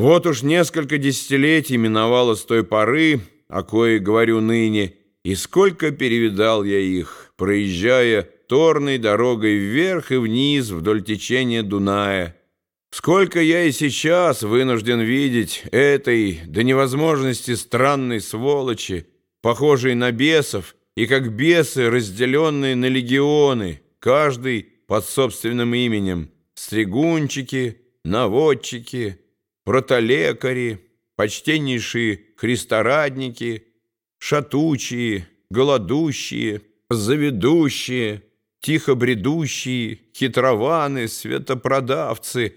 Вот уж несколько десятилетий миновало с той поры, о коей говорю ныне, и сколько перевидал я их, проезжая торной дорогой вверх и вниз вдоль течения Дуная. Сколько я и сейчас вынужден видеть этой до невозможности странной сволочи, похожей на бесов, и как бесы, разделенные на легионы, каждый под собственным именем, стригунчики, наводчики, протолекари, почтеннейшие христорадники, шатучие, голодущие, заведущие, тихо бредущие, хитрованы, светопродавцы,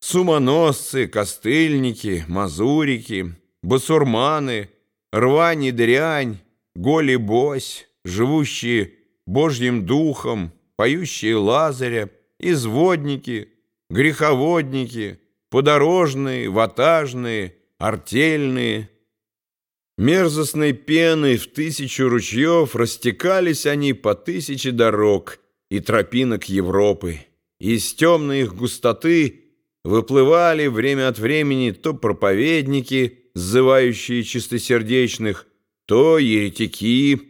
сумоносцы, костыльники, мазурики, басурманы, рвань дрянь, голи бось, живущие Божьим духом, поющие Лазаря, изводники, греховодники, подорожные, ватажные, артельные. Мерзостной пеной в тысячу ручьев растекались они по тысяче дорог и тропинок Европы. Из темной их густоты выплывали время от времени то проповедники, сзывающие чистосердечных, то еретики,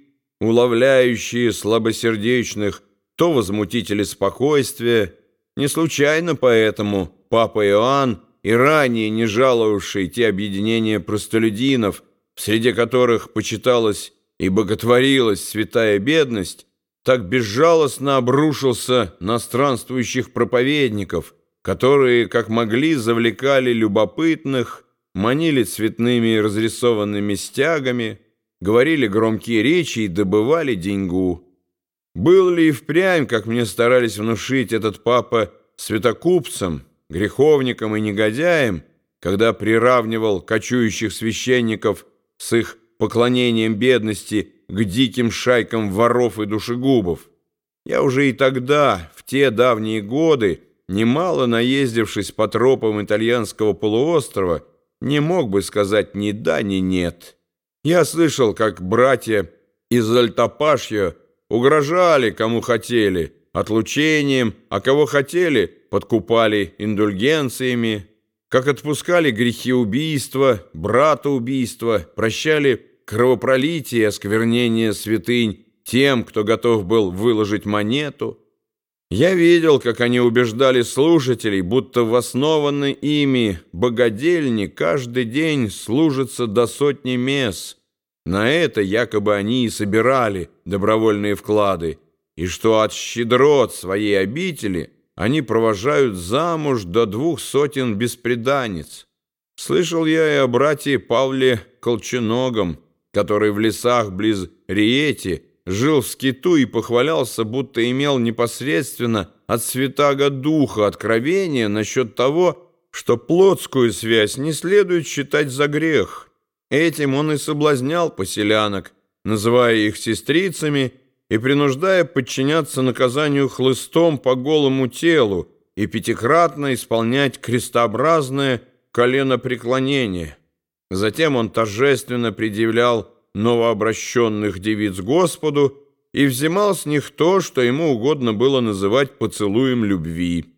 уловляющие слабосердечных, то возмутители спокойствия. Не случайно поэтому папа Иоанн и ранее не жаловавший те объединения простолюдинов, среди которых почиталась и боготворилась святая бедность, так безжалостно обрушился на странствующих проповедников, которые, как могли, завлекали любопытных, манили цветными разрисованными стягами, говорили громкие речи и добывали деньгу. Был ли и впрямь, как мне старались внушить этот папа, святокупцем, греховником и негодяем, когда приравнивал кочующих священников с их поклонением бедности к диким шайкам воров и душегубов? Я уже и тогда, в те давние годы, немало наездившись по тропам итальянского полуострова, не мог бы сказать ни да, ни нет. Я слышал, как братья из Альтапашья угрожали, кому хотели, отлучением, а кого хотели, подкупали индульгенциями, как отпускали грехи убийства, брата убийства, прощали кровопролитие и осквернение святынь тем, кто готов был выложить монету. Я видел, как они убеждали слушателей, будто в основанной ими богадельне каждый день служится до сотни мес, на это якобы они и собирали добровольные вклады, и что от щедрот своей обители они провожают замуж до двух сотен беспреданниц. Слышал я и о брате Павле Колченогом, который в лесах близ Риети жил в скиту и похвалялся, будто имел непосредственно от святаго духа откровение насчет того, что плотскую связь не следует считать за грех, Этим он и соблазнял поселянок, называя их сестрицами и принуждая подчиняться наказанию хлыстом по голому телу и пятикратно исполнять крестообразное коленопреклонение. Затем он торжественно предъявлял новообращенных девиц Господу и взимал с них то, что ему угодно было называть поцелуем любви.